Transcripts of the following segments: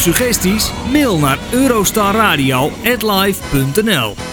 suggesties? Mail naar eurostarradio@live.nl.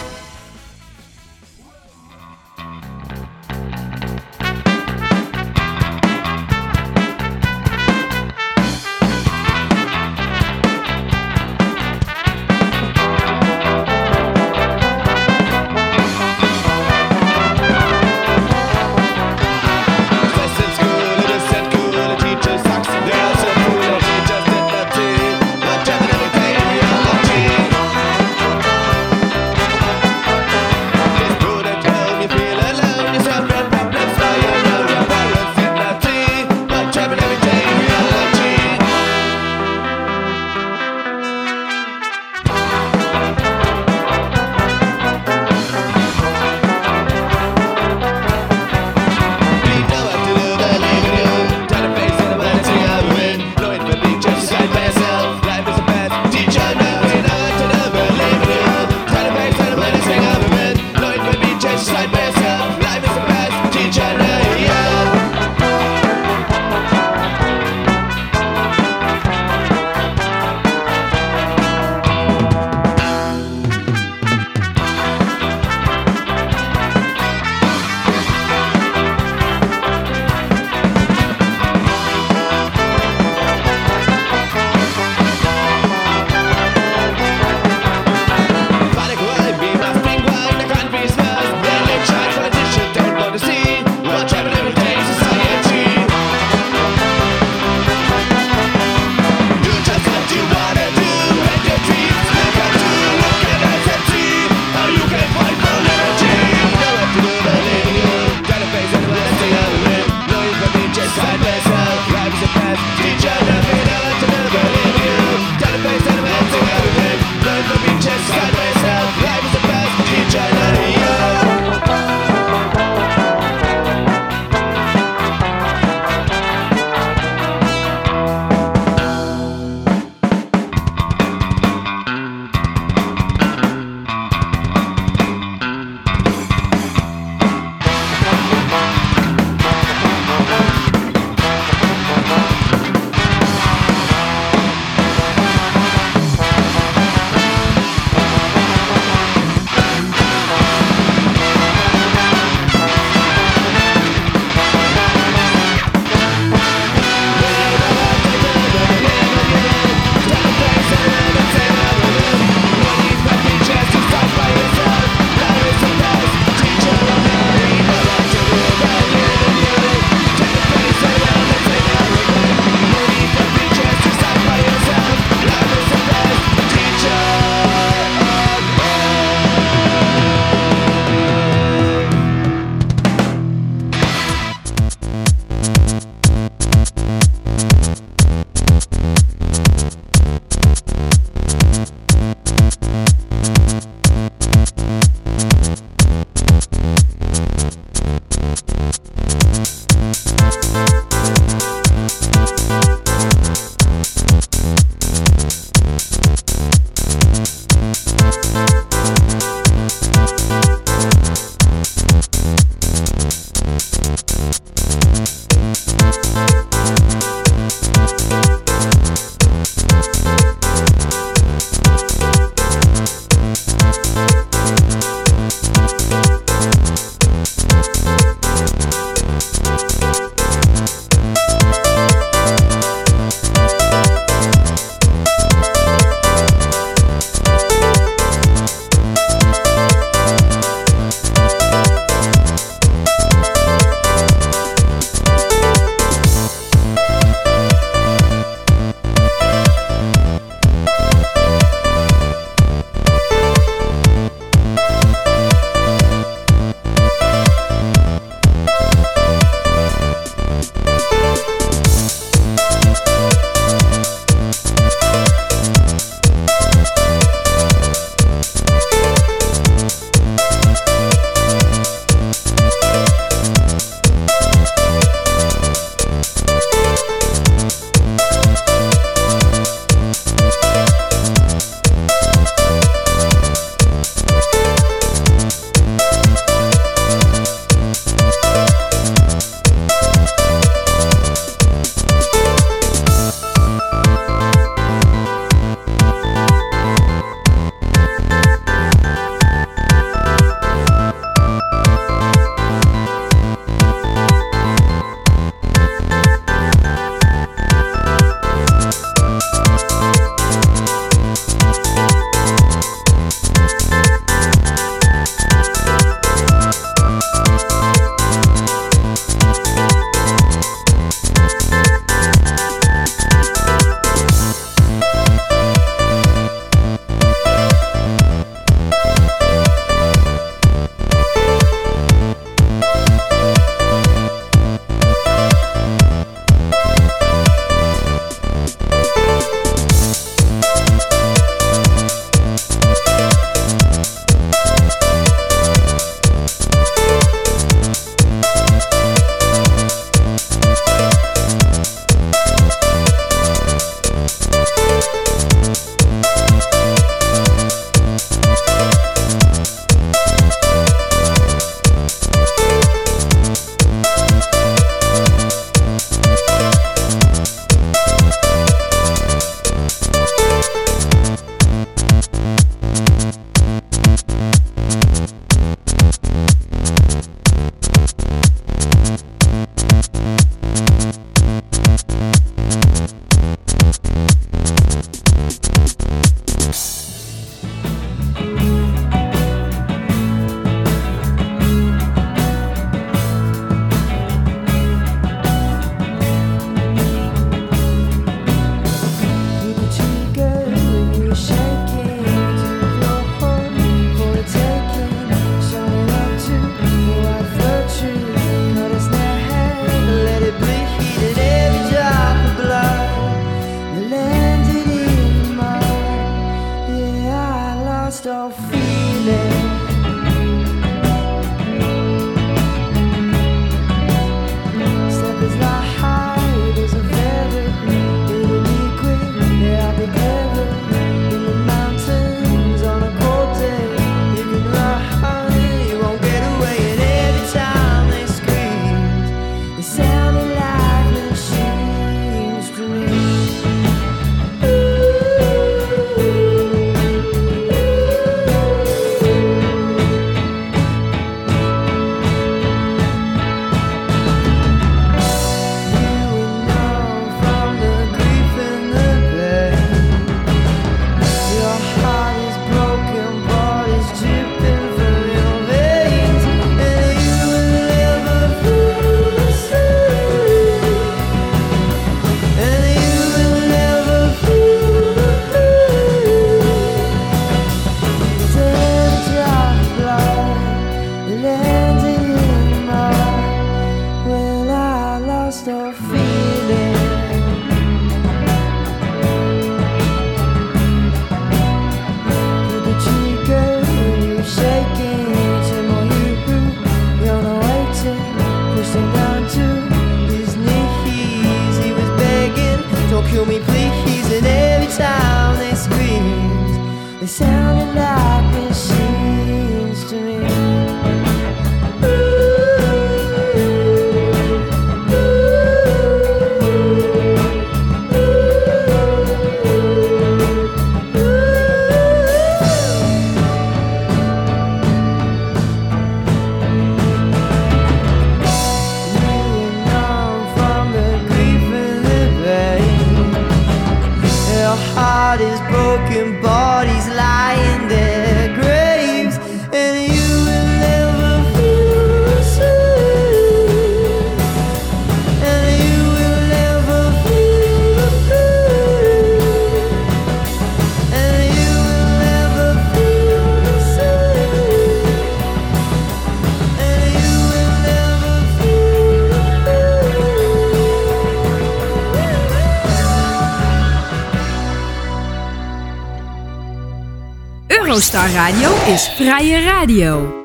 Radio is vrije radio.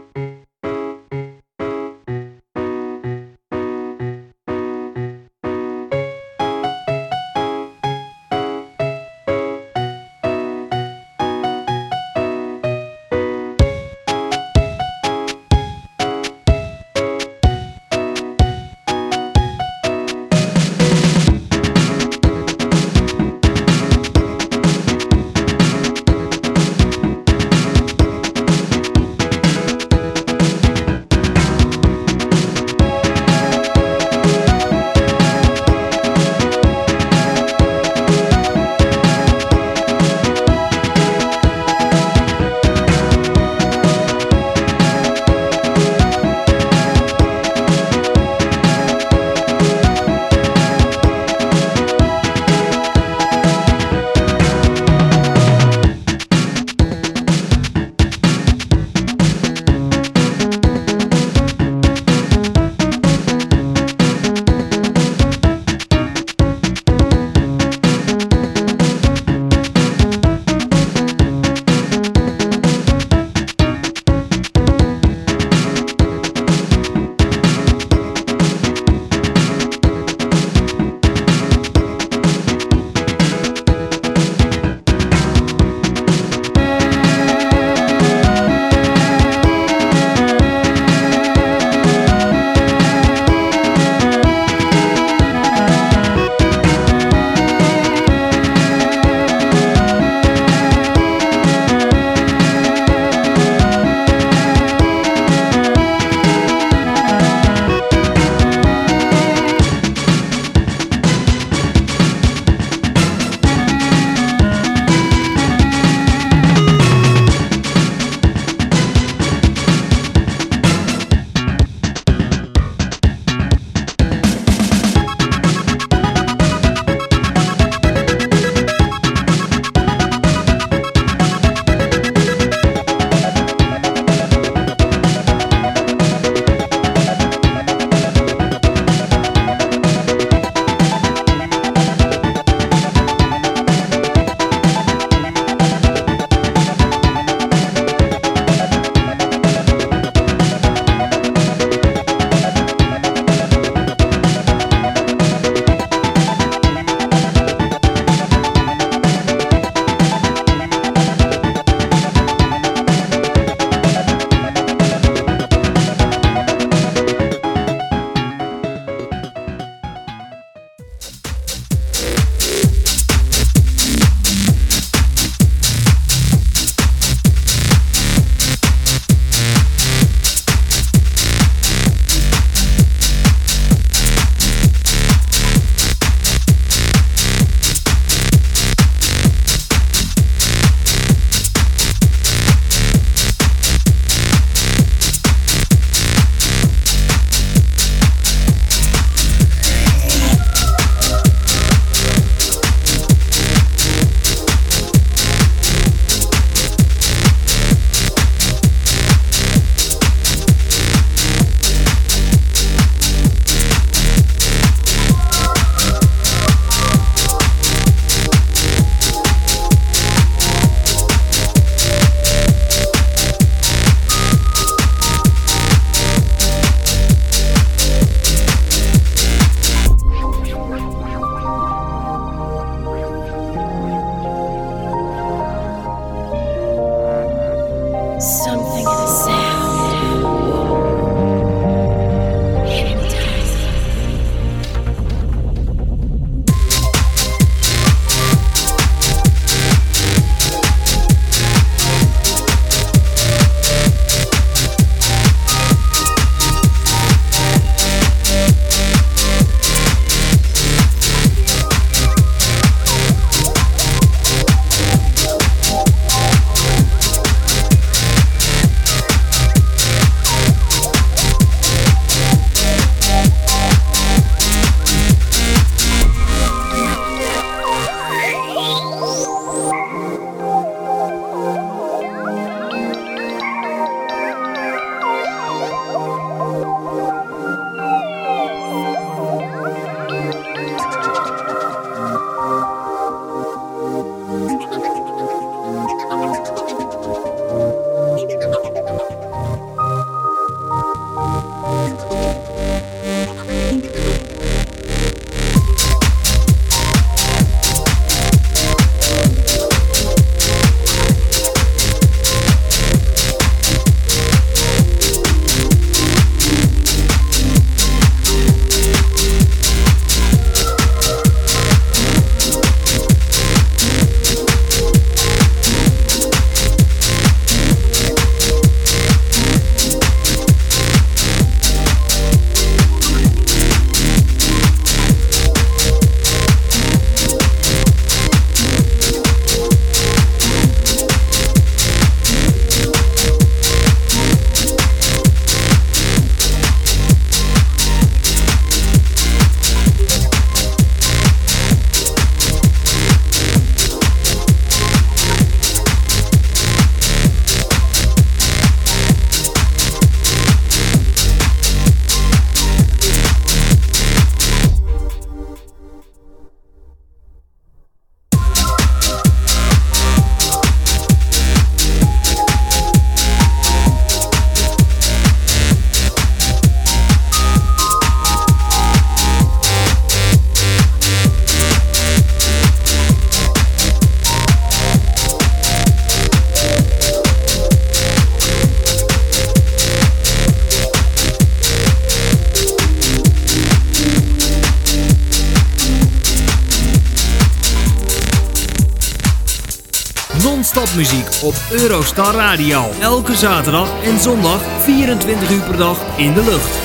Star Radio. Elke zaterdag en zondag 24 uur per dag in de lucht.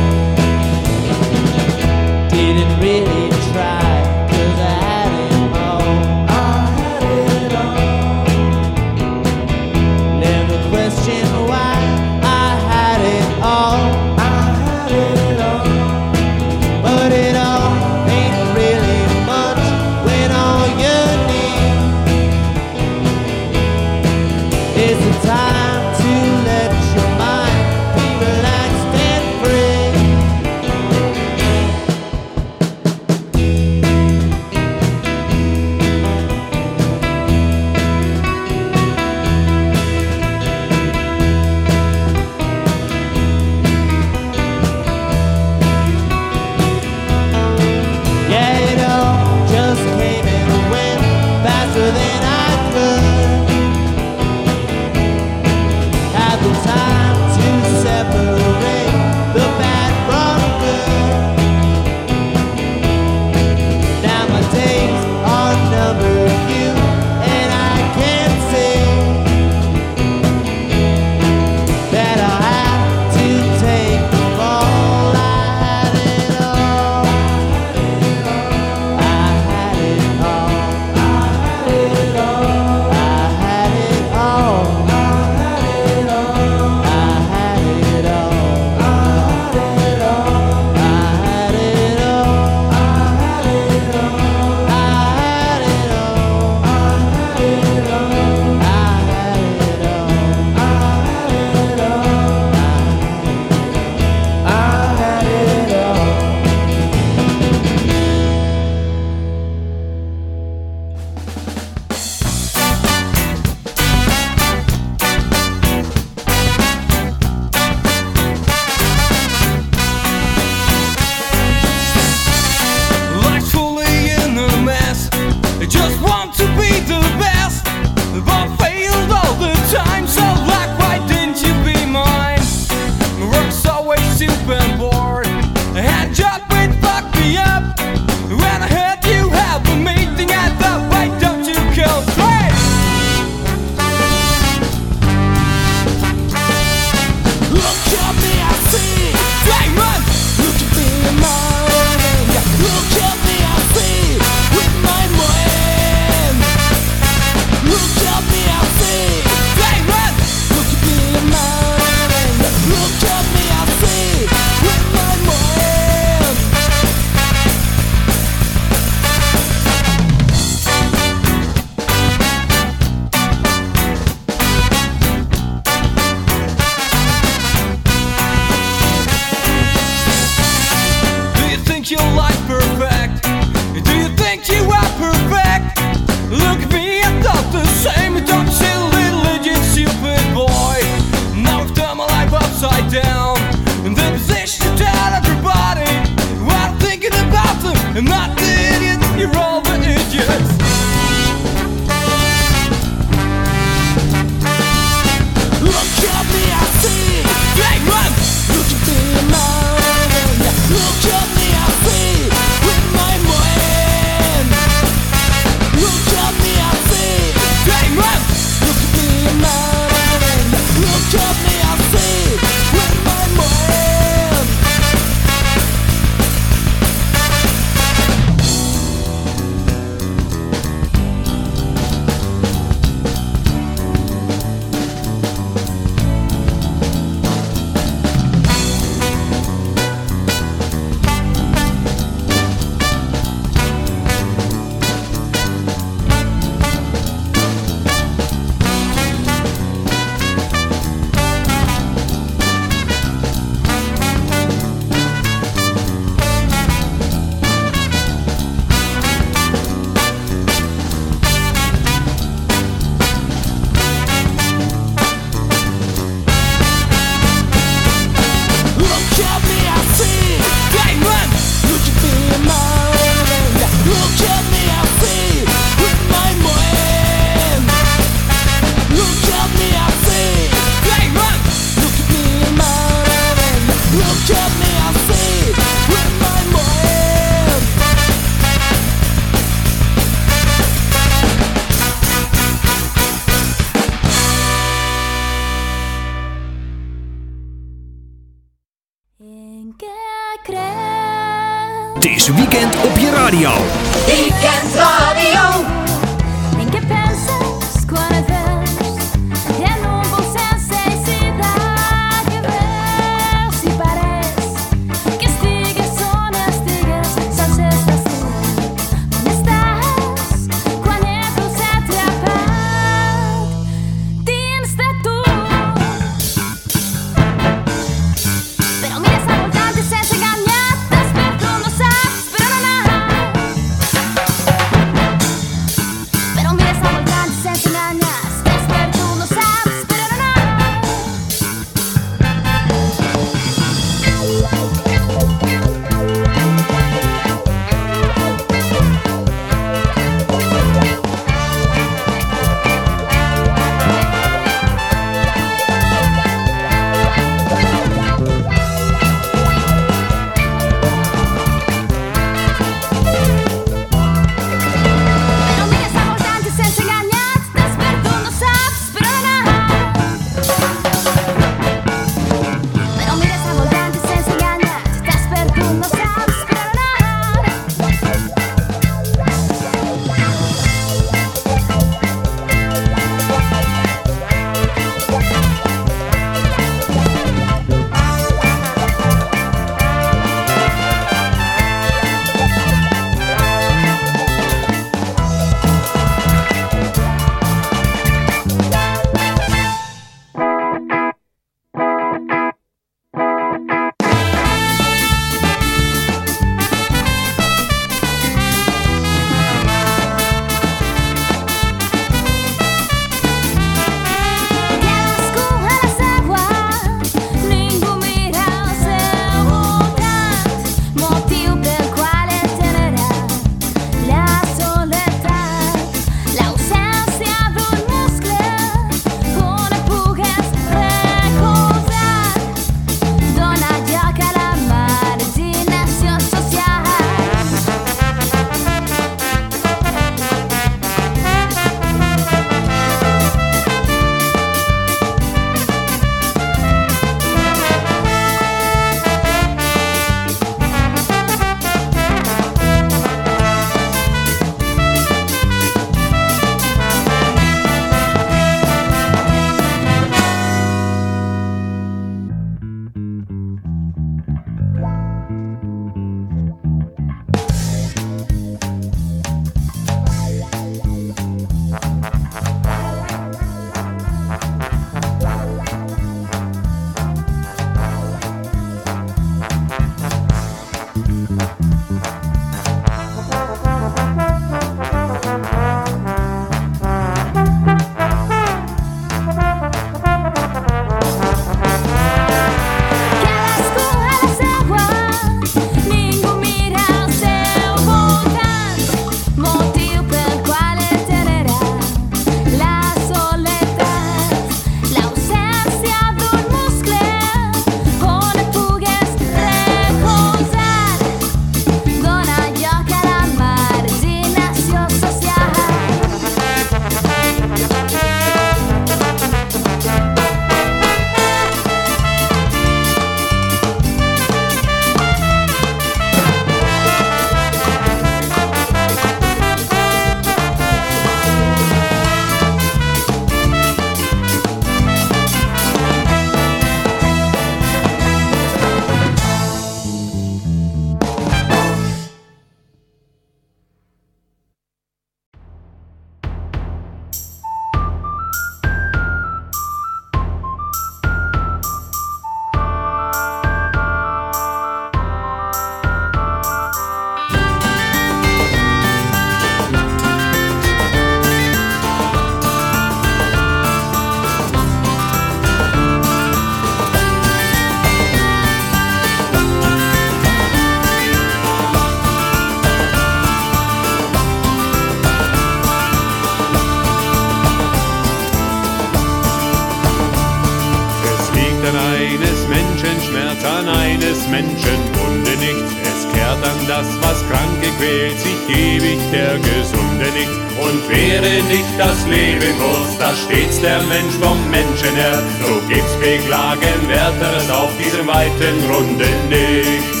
der Mensch vom Menschen her. So gibt's Beklagenwerteres auf diesem weiten Runde nichts.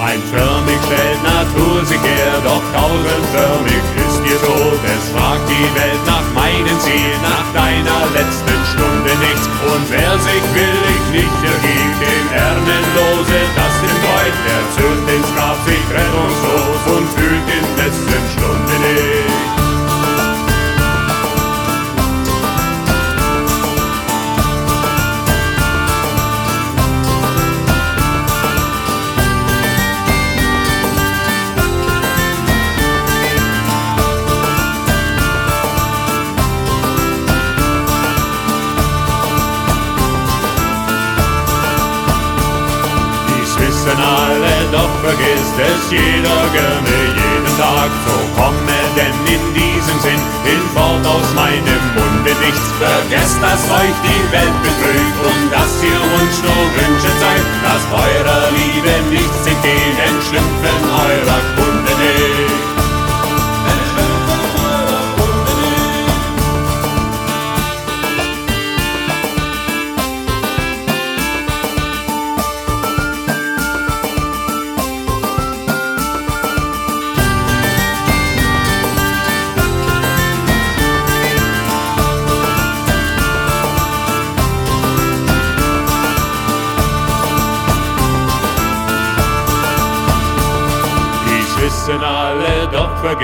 Einförmig stellt Natur sich her, doch tausendförmig ist ihr Tod. Es fragt die Welt nach meinem Ziel, nach deiner letzten Stunde nichts. Und wer sich willig nicht ergibt, dem Ernenlose, das den Deut, erzürnt ins jeder gerne jeden Tag. So komme denn in diesem Sinn hinfort aus meinem Munde nichts. Vergesst, dass euch die Welt betrügt und dass ihr Wunsch nur Wünsche seid, dass eurer Liebe nichts den Entschlüpfen eurer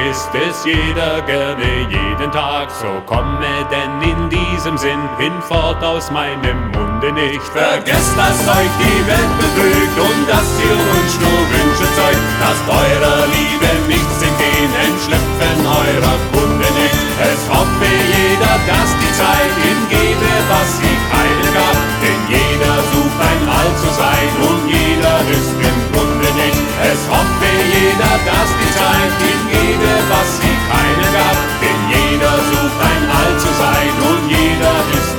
vergisst es jeder gerne jeden Tag. So komme denn in diesem Sinn hinfort aus meinem Munde nicht. Vergesst, dass euch die Welt betrügt und dass ihr Wunsch nur Wünsche zeugt. Lasst eurer Liebe nichts entgehen, entschlüpfen eurer Kunde nicht. Es hoffe jeder, dass die Zeit ihm gebe, was sie keinem gab. Denn jeder sucht ein All zu sein und jeder ist im Grunde nicht. Es hoffe jeder, dass die Zeit ihm gebe, was sie keine gab. Denn jeder sucht ein All zu sein und jeder ist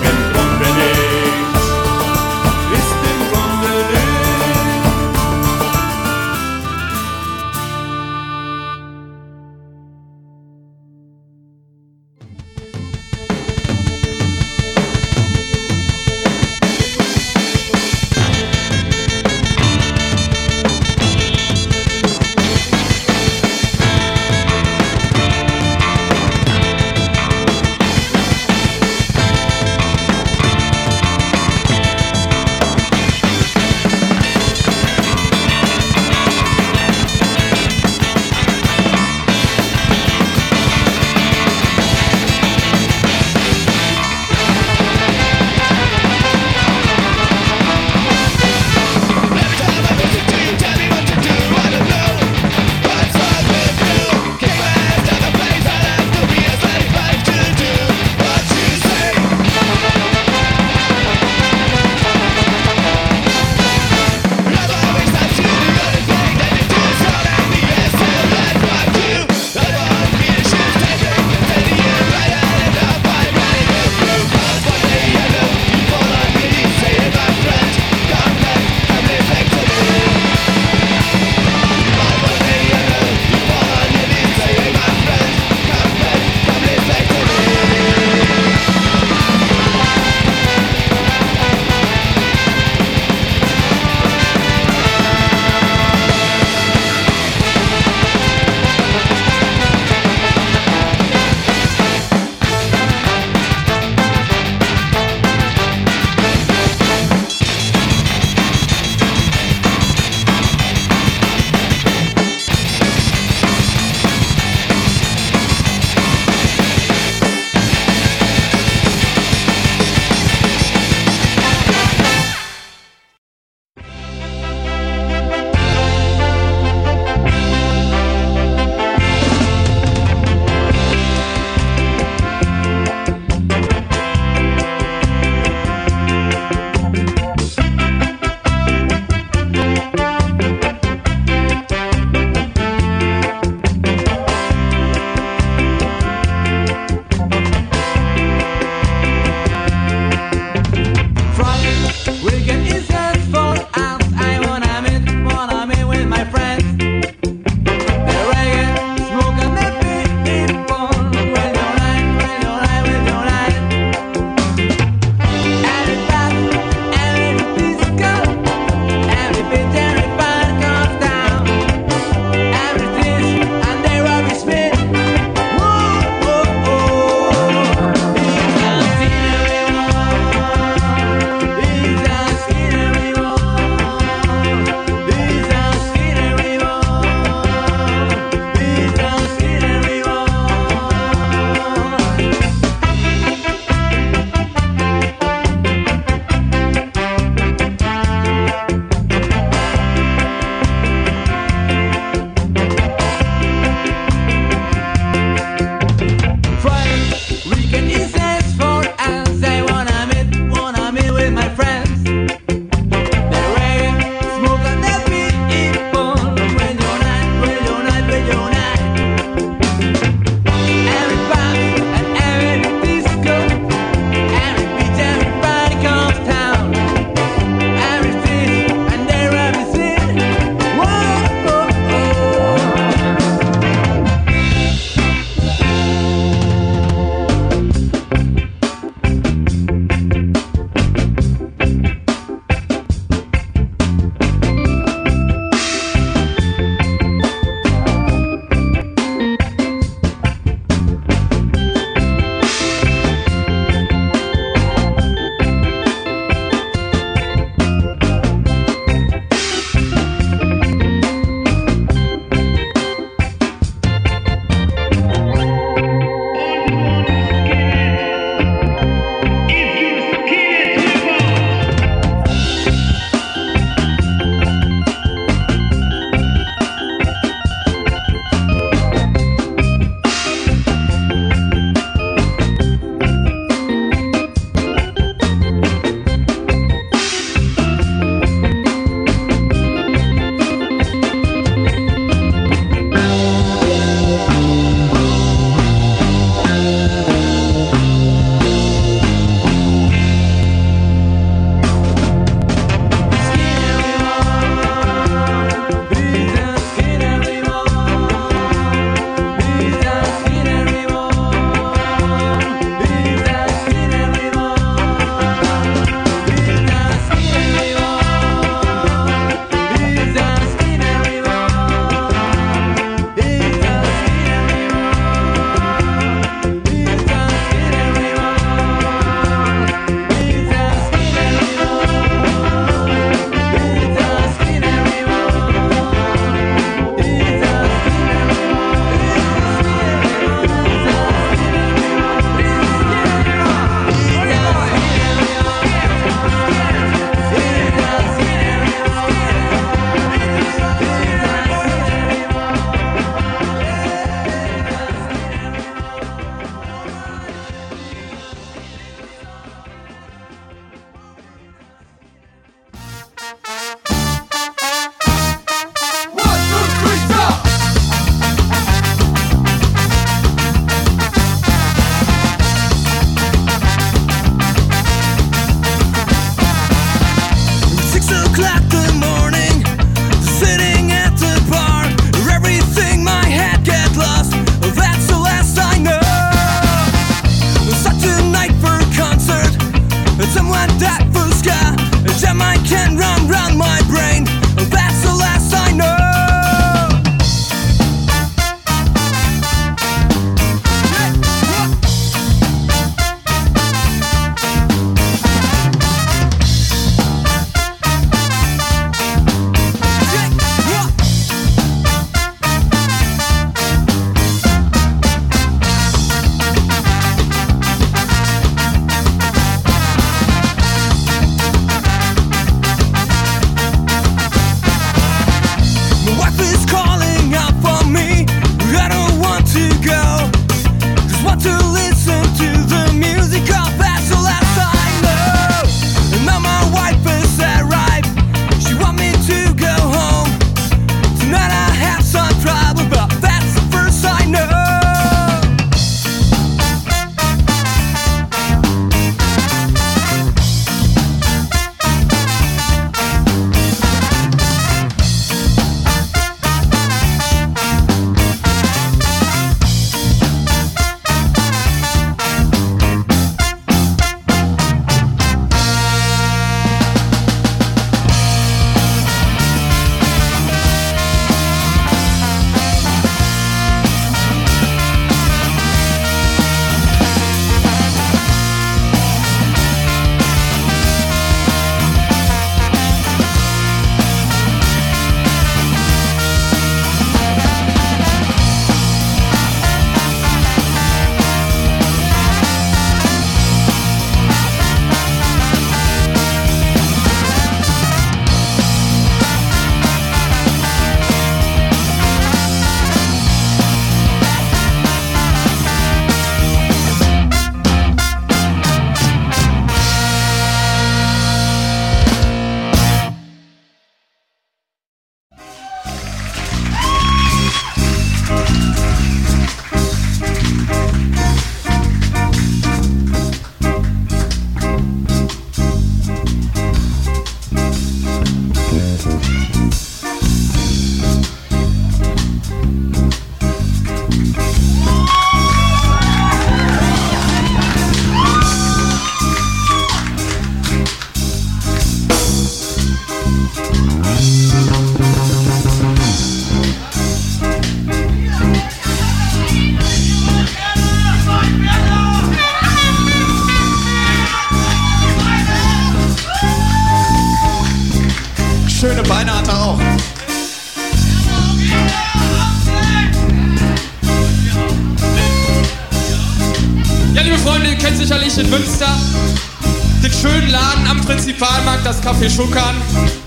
Café Schuckern.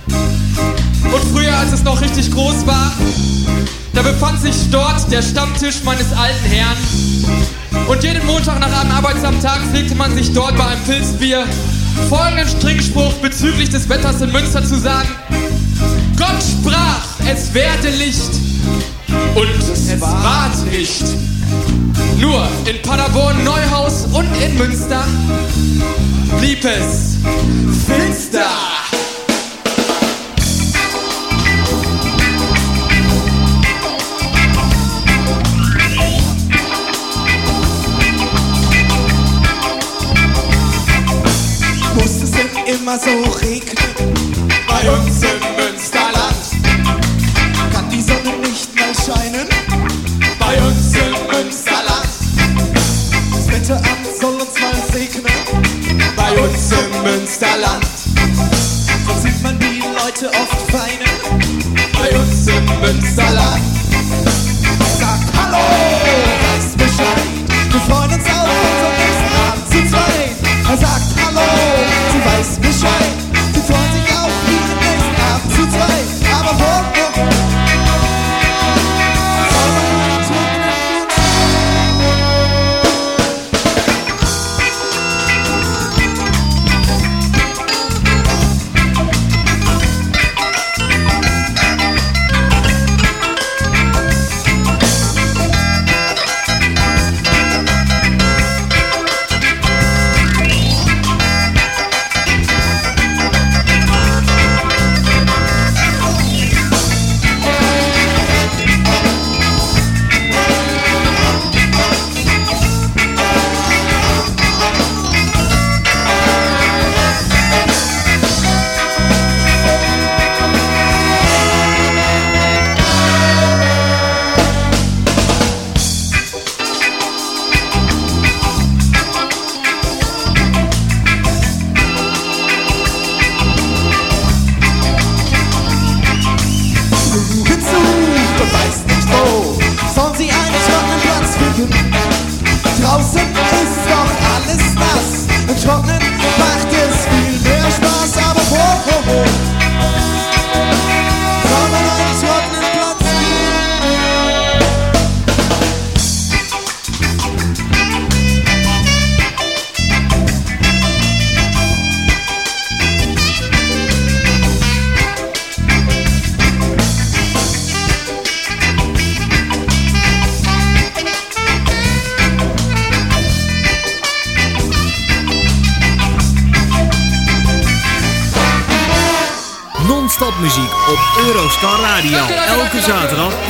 Und früher, als es noch richtig groß war, da befand sich dort der Stammtisch meines alten Herrn. Und jeden Montag nach einem arbeitsamen Tag pflegte man sich dort bei einem Pilzbier folgenden Strickspruch bezüglich des Wetters in Münster zu sagen. Gott sprach, es werde Licht. Und es ward Licht. Nur in Paderborn, Neuhaus und in Münster blieb es finster. Immer so regnen? Bei uns im Münsterland kann die Sonne nicht mal scheinen. Bei uns im Münsterland das Wetteramt soll uns mal segnen. Bei uns im Münsterland so sieht man die Leute oft weinen. Bei uns im Münsterland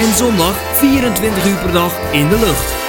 en zondag 24 uur per dag in de lucht.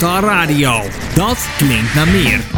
Radio. Dat klinkt naar meer.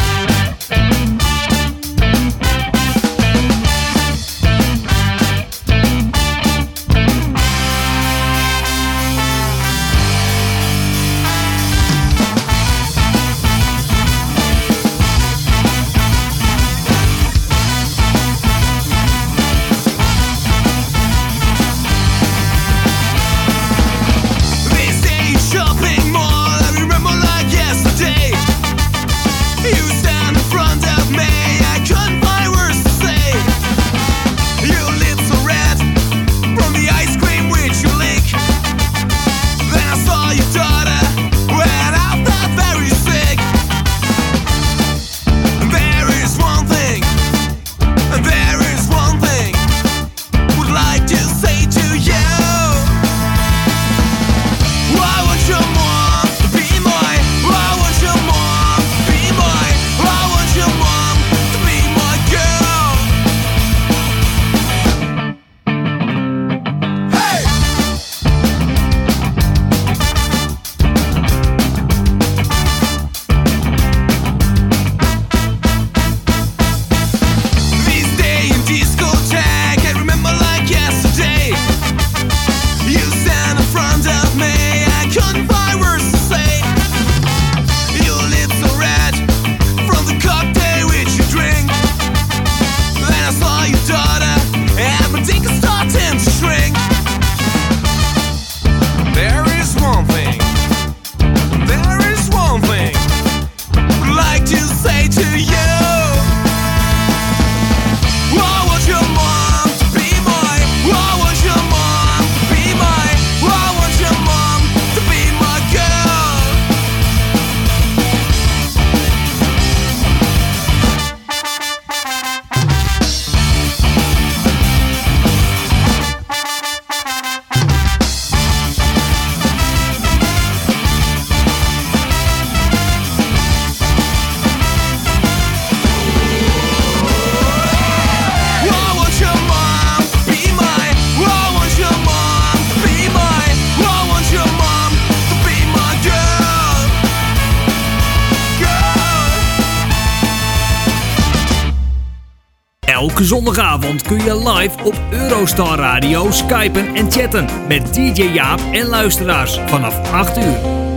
live op Eurostar Radio skypen en chatten met DJ Jaap en luisteraars vanaf 8 uur.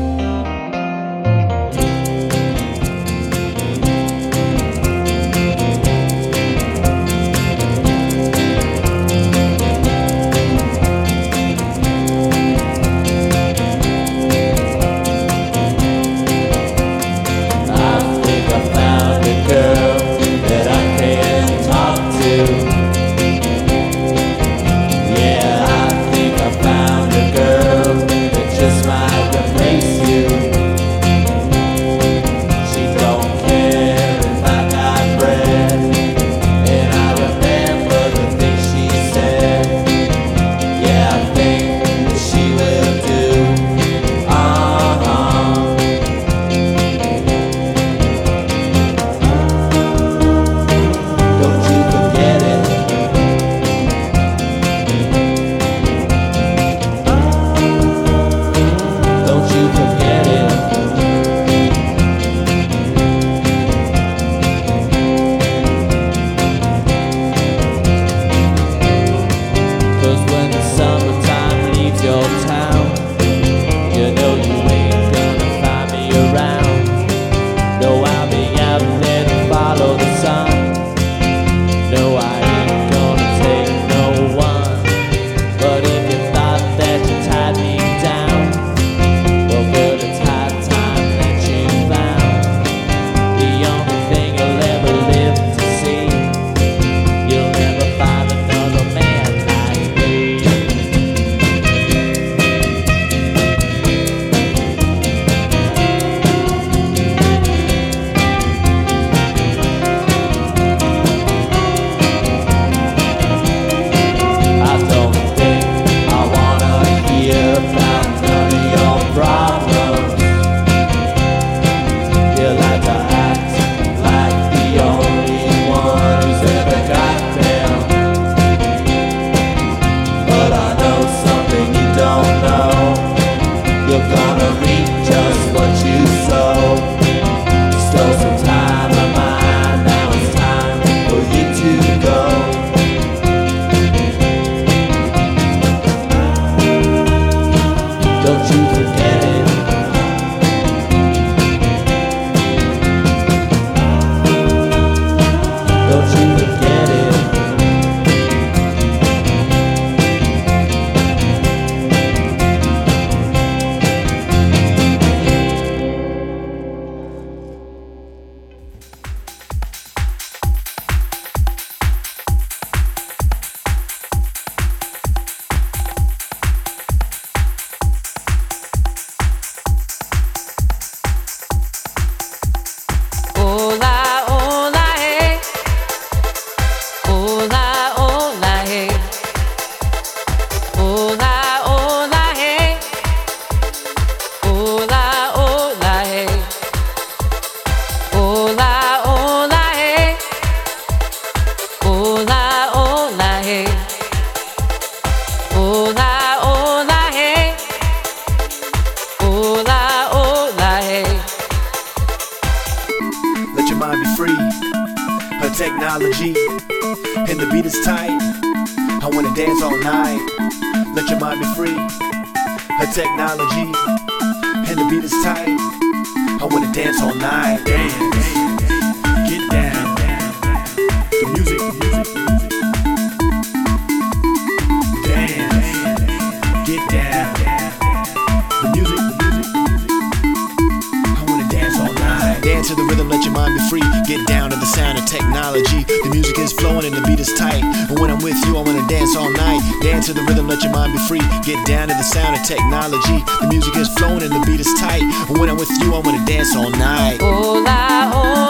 Dance to the rhythm, let your mind be free. Get down to the sound of technology. The music is flowing and the beat is tight. And when I'm with you, I wanna dance all night. Dance to the rhythm, let your mind be free. Get down to the sound of technology. The music is flowing and the beat is tight. And when I'm with you, I wanna dance all night. Hola, hola.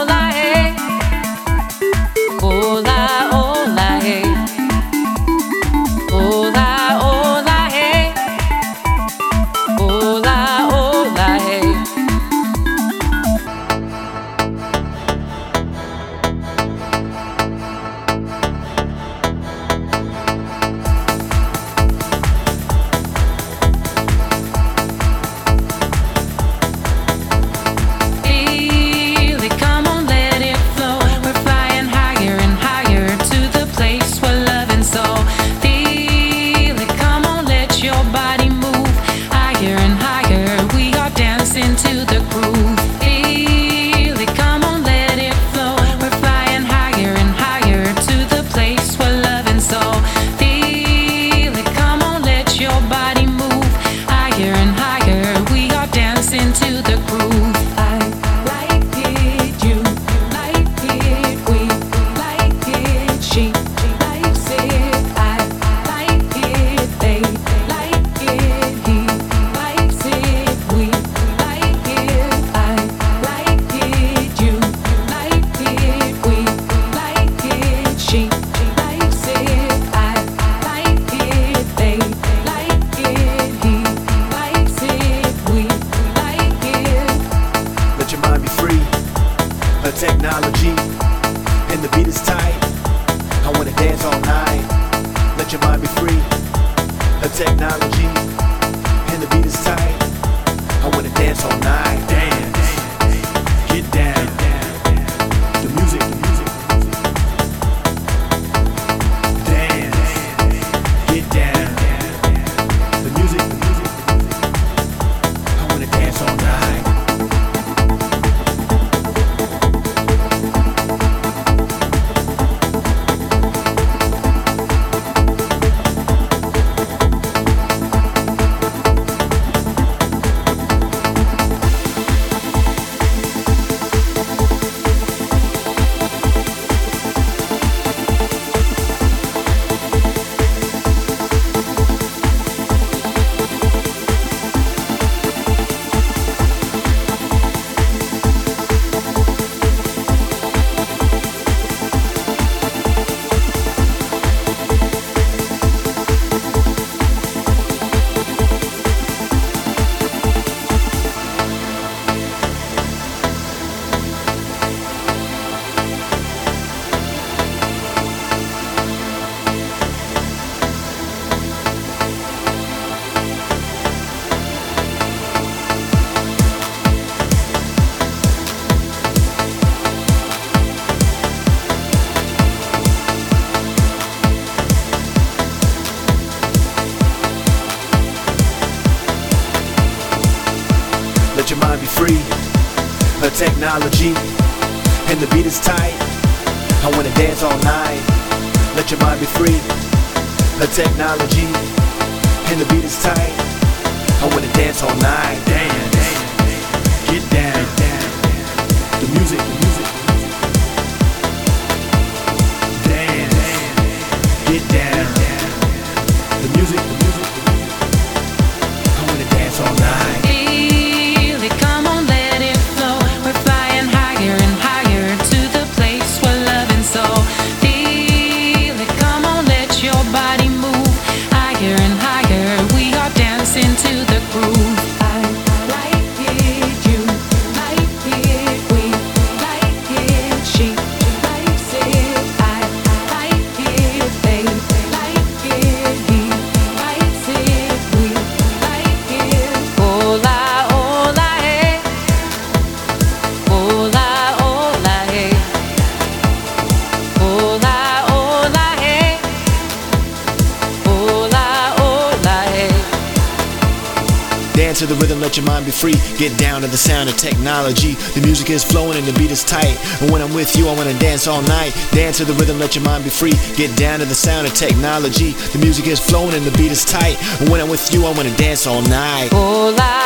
To the sound of technology. The music is flowing and the beat is tight. And when I'm with you, I wanna dance all night. Dance to the rhythm, let your mind be free. Get down to the sound of technology. The music is flowing and the beat is tight. And when I'm with you, I wanna dance all night. Oh.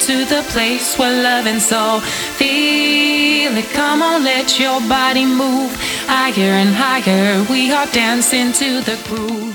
to the place where love and soul feel it. Come on, let your body move higher and higher. We are dancing to the groove.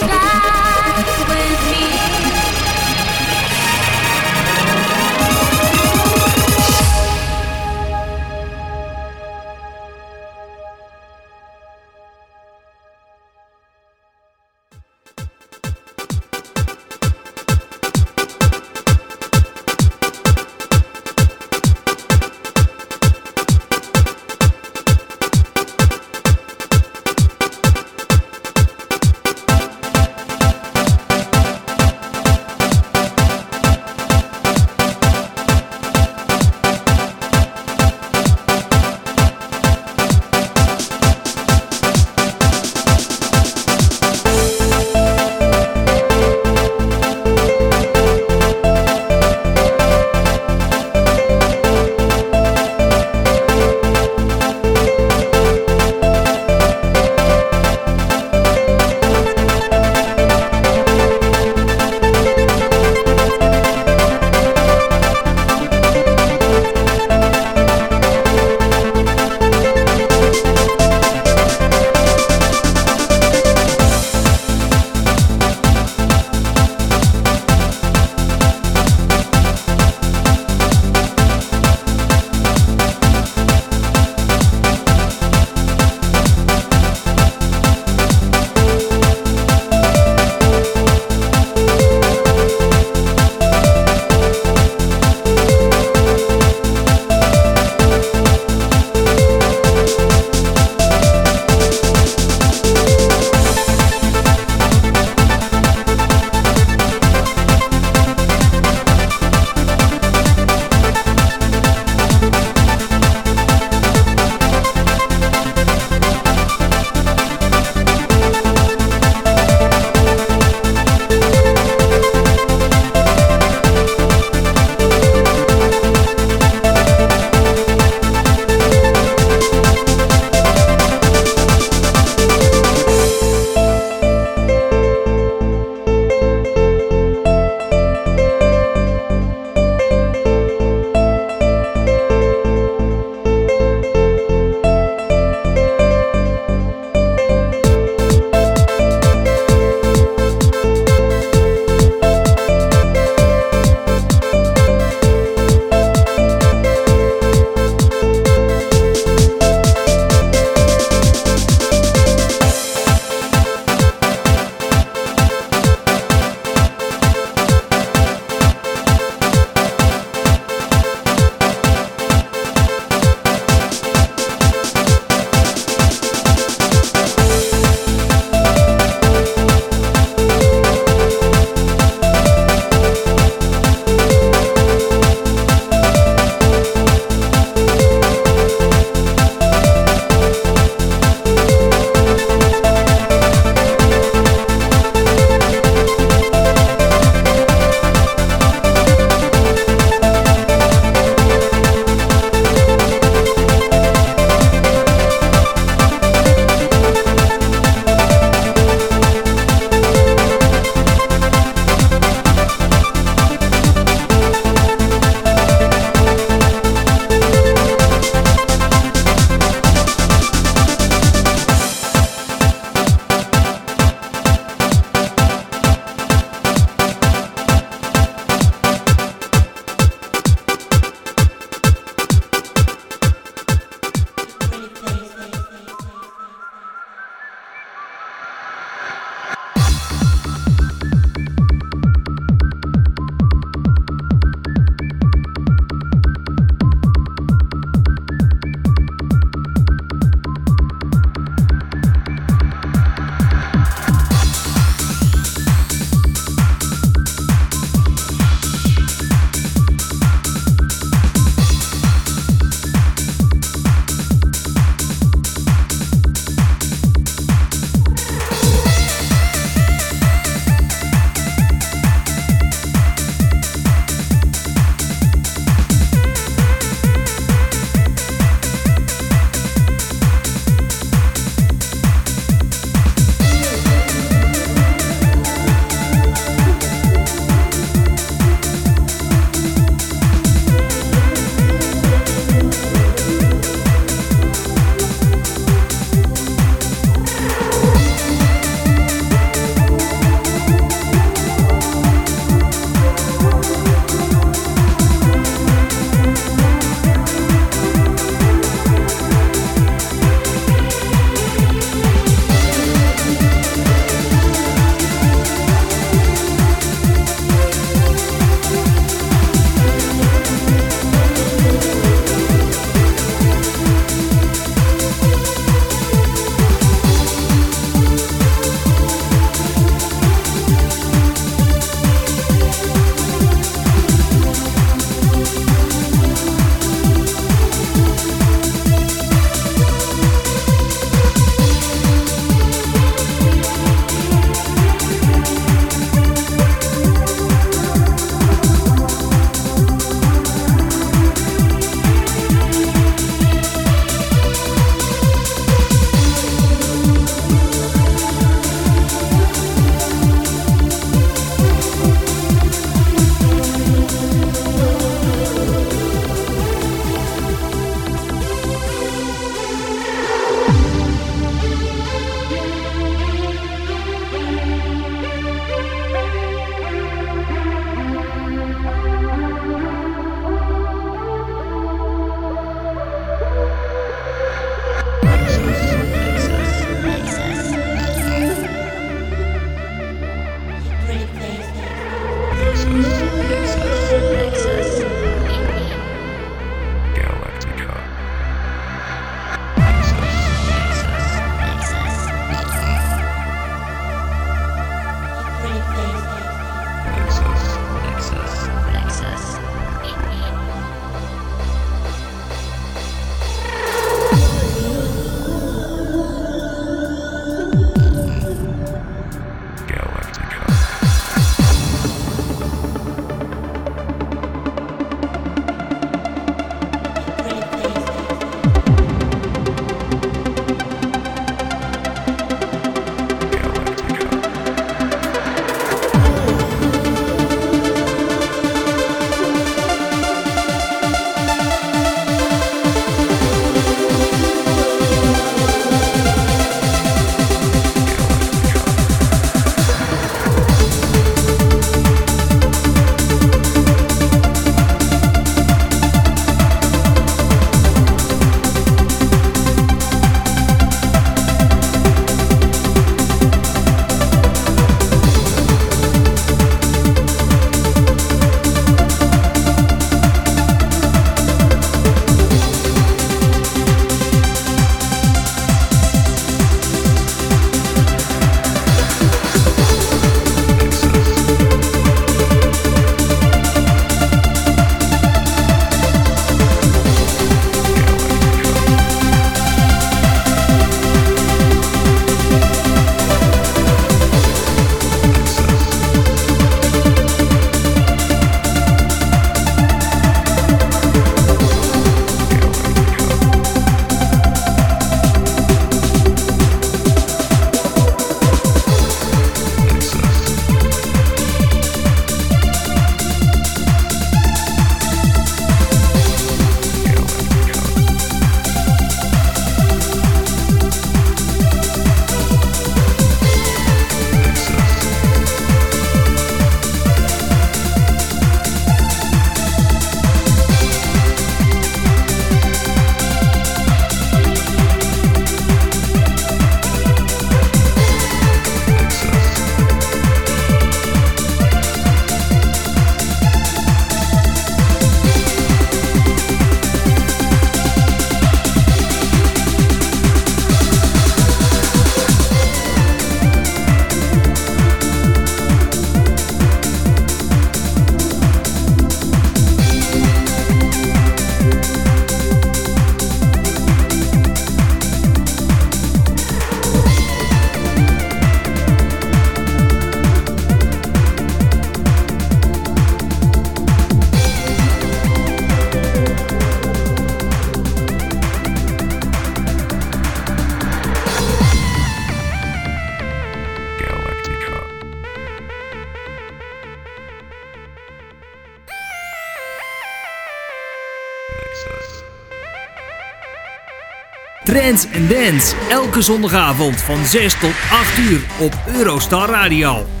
Trends and Dance. Elke zondagavond van 6 tot 8 uur op Eurostar Radio.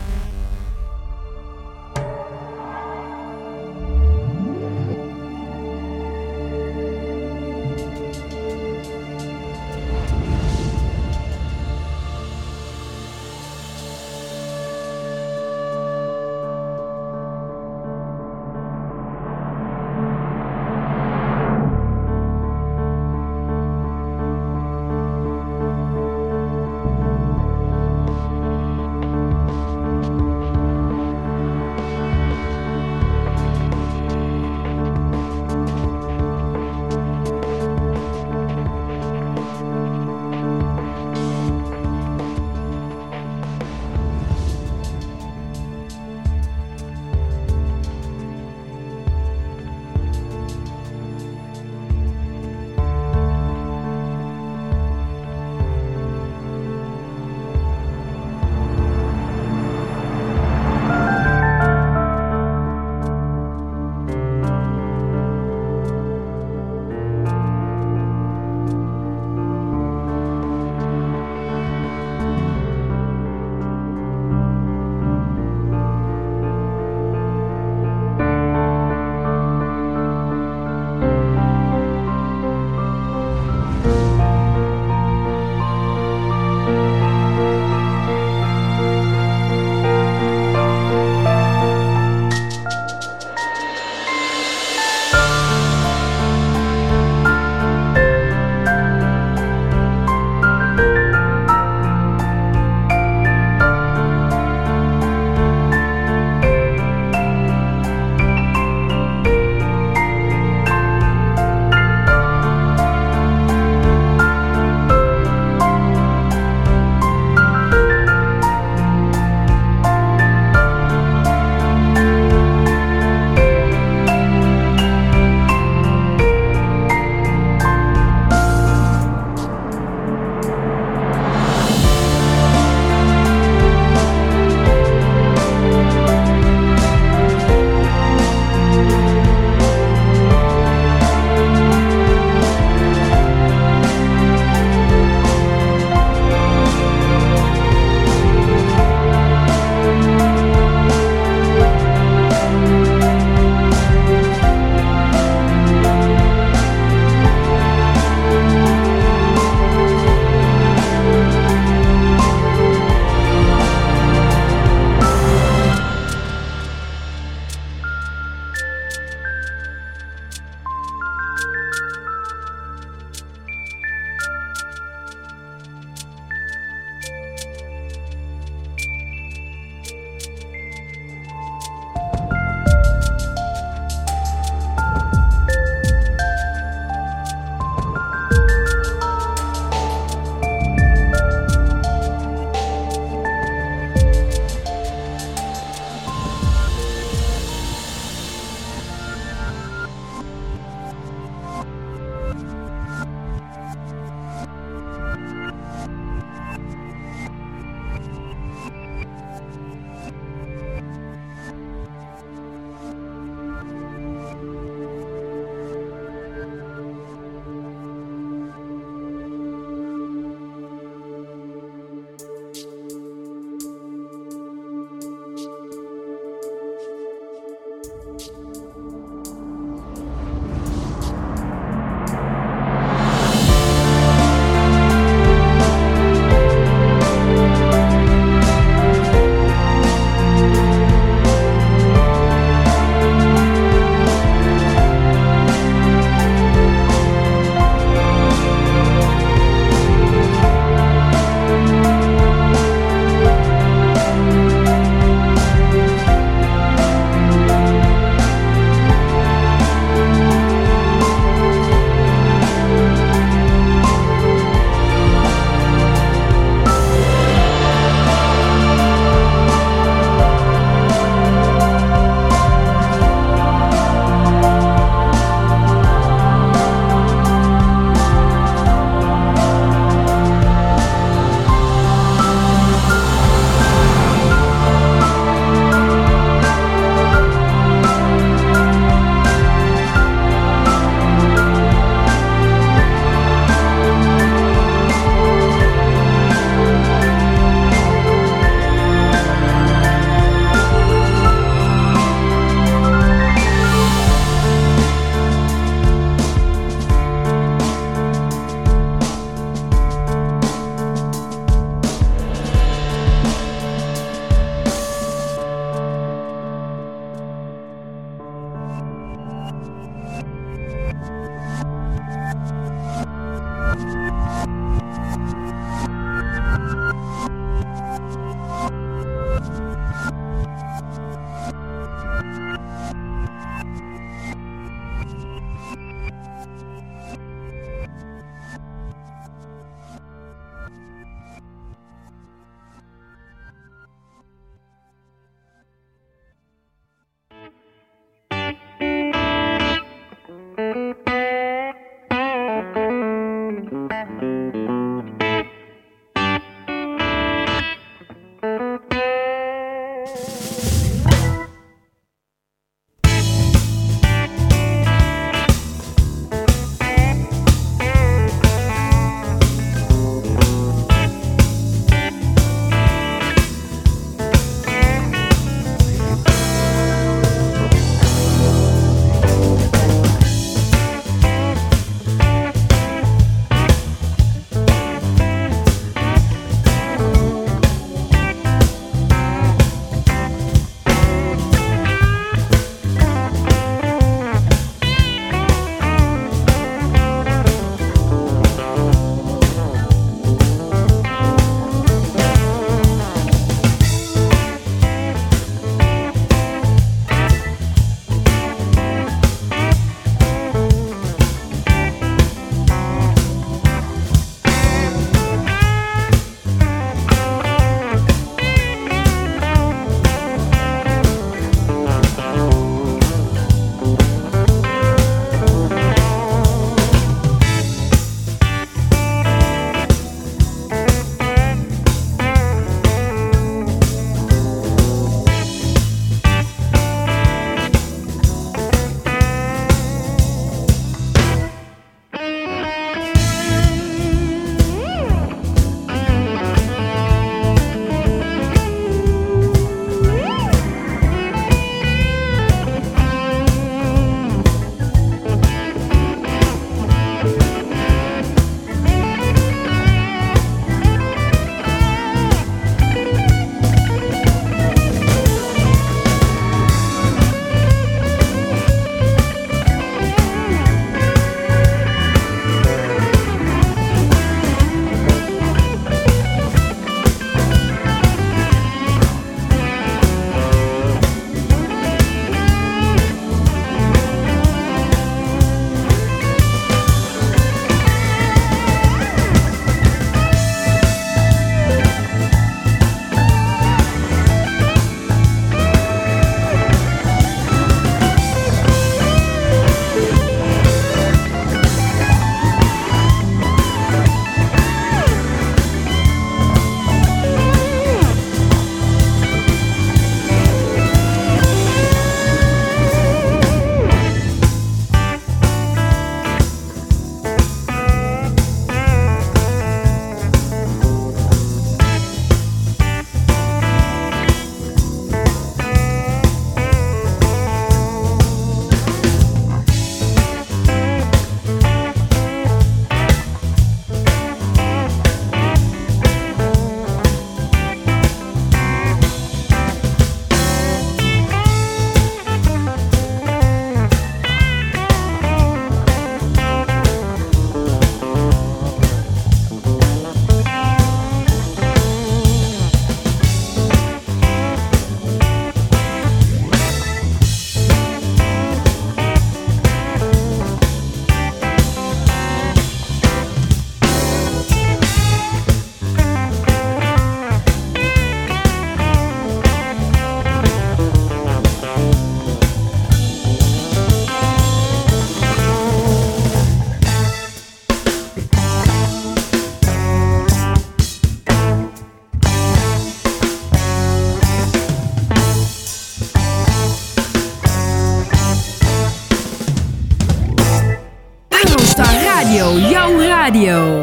Radio.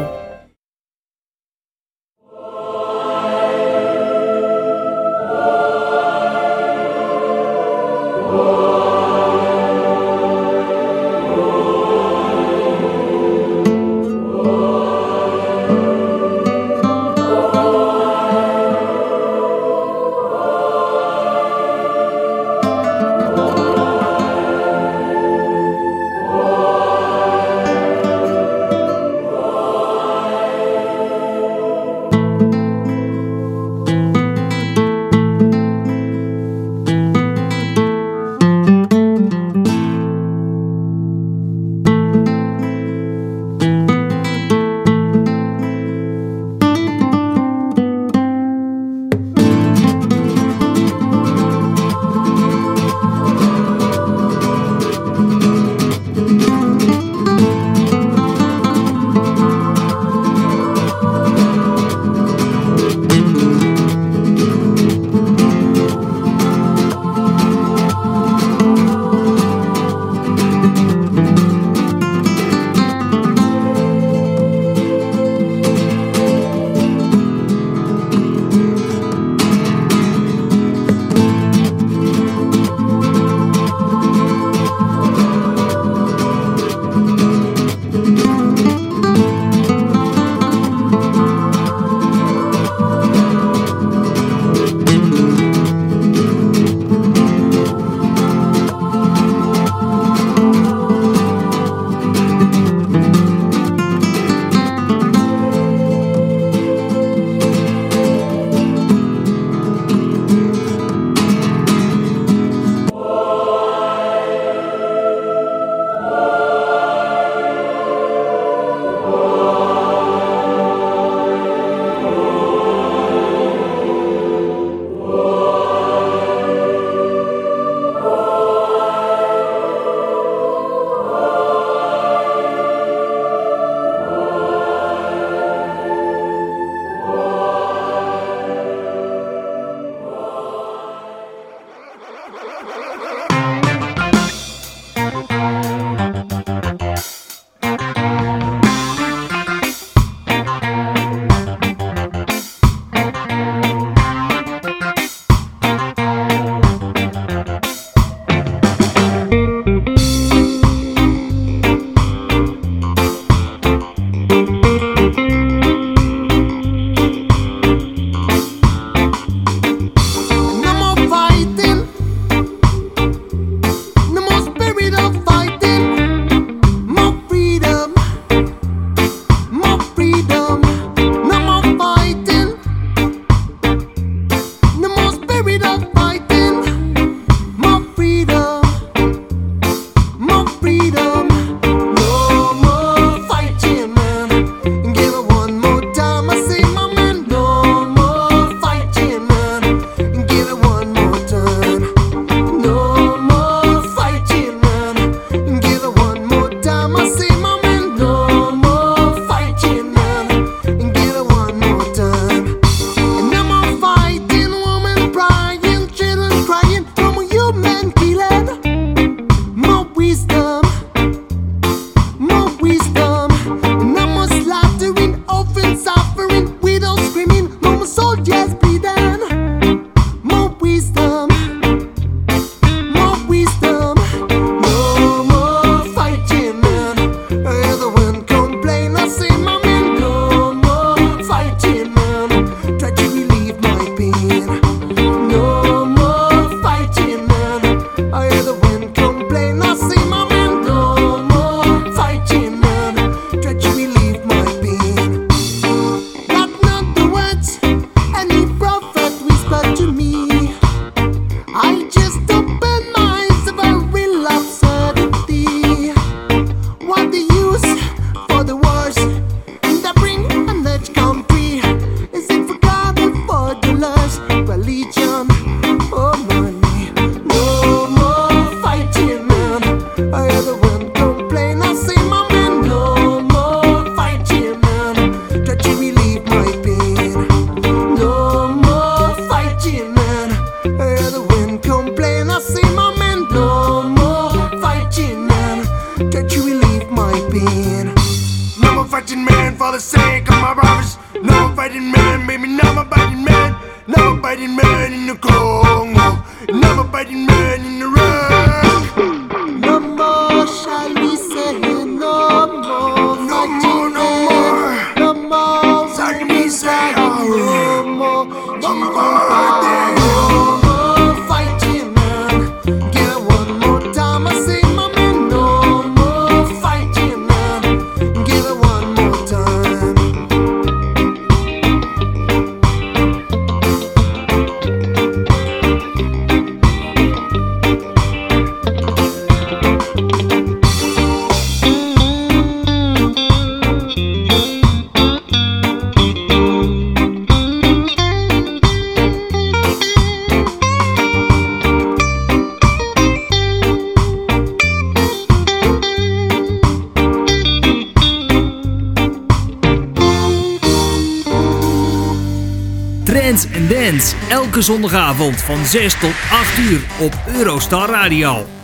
Zondagavond van 6 tot 8 uur op Eurostar Radio.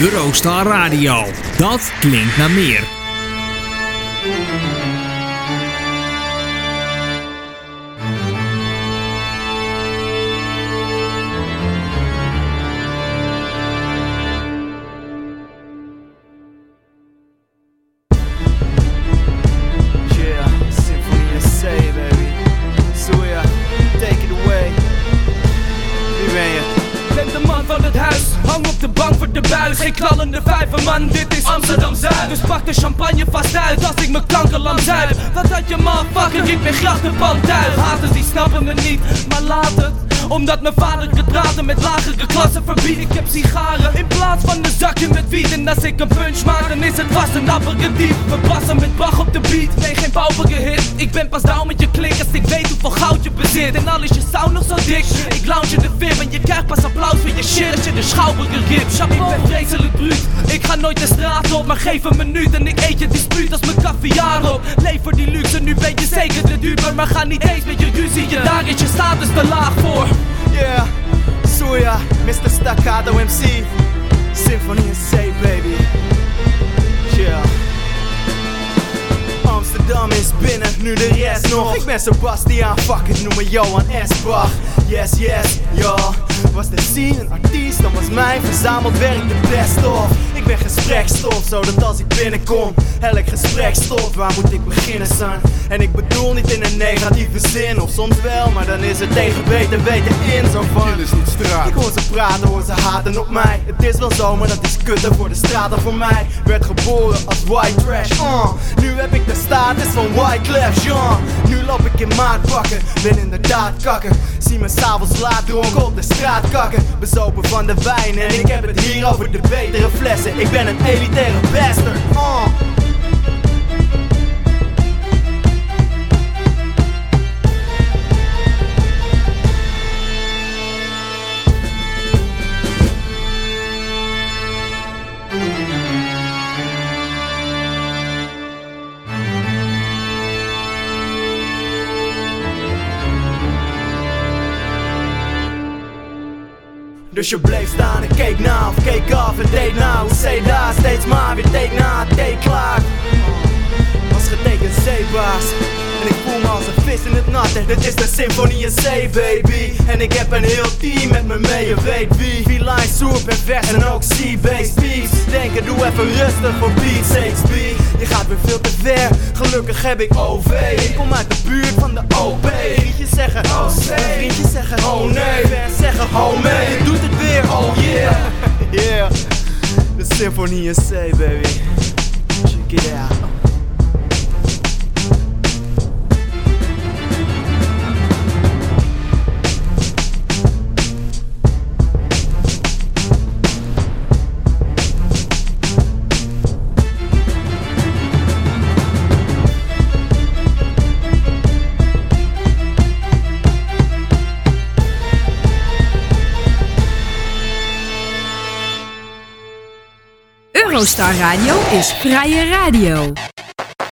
Eurostar Radio. Dat klinkt naar meer. Grachtenpand thuis Haters die snappen me niet, maar laat het omdat mijn vader praten met lagere klassen verbied Ik heb sigaren. In plaats van een zakje met wiet. En als ik een punch maak dan is het vast een aperitief We passen met Bach op de beat, nee geen paupige hit. Ik ben pas down met je klik als ik weet hoeveel goud je bezit. En al is je sound nog zo dik. Ik lounge in de VIP en je krijgt pas applaus voor je shit. Als je de schouwburger ript. Ik ben vreselijk bruut. Ik ga nooit de straat op, maar geef een minuut. En ik eet je dispuut als mijn caviar op. Lever die luxe, nu ben je zeker de duur Maar ga niet eens met je ruzie, daar is je status te laag voor Yeah, Suya, Mr. Staccato MC. Symphony SA, baby. Amsterdam is binnen, nu de rest nog. Ik ben Sebastiaan, fuck it, noem me Johan Esbach. Yes, yes, ja. Was de scene een artiest, dan was mijn verzameld werk de best of. Ik ben gesprekstof, zodat als ik binnenkom, elk gesprek stopt. Waar moet ik beginnen, son? En ik bedoel niet in een negatieve zin, of soms wel, maar dan is het tegen beter weten in. Zo van, is niet straat. Ik hoor ze praten, hoor ze haten op mij. Het is wel zo, maar dat is kutter voor de straten voor mij. Werd geboren als white trash, uh. Nu heb ik de status van white clash, yeah. Nu loop ik in maatpakken, ben inderdaad kakker. Zie me s'avonds laat dronken op de straat kakken. Bezopen van de wijn en ik heb het hier over de betere flessen. Ik ben een elitaire bastard, uh. Dus je bleef staan en keek na of keek af en deed na. Hoe zei daar steeds maar weer take na, take klaar. Was getekend zeebaas als een vis in het natte Dit is de Symfonie in zee baby. En ik heb een heel team met me mee, je weet wie. V-Line, Soep en Vers en ook Sea-Based Beats. Denken doe even rustig voor beats sakes B. Je gaat weer veel te ver, gelukkig heb ik OV Ik kom uit de buurt van de OP Vriendjes zeggen oh nee, vriendjes zeggen oh nee. Fans zeggen oh nee, je doet het weer, oh yeah. Yeah, de Symfonie in C baby. Check it out Eurostar Radio is vrije radio.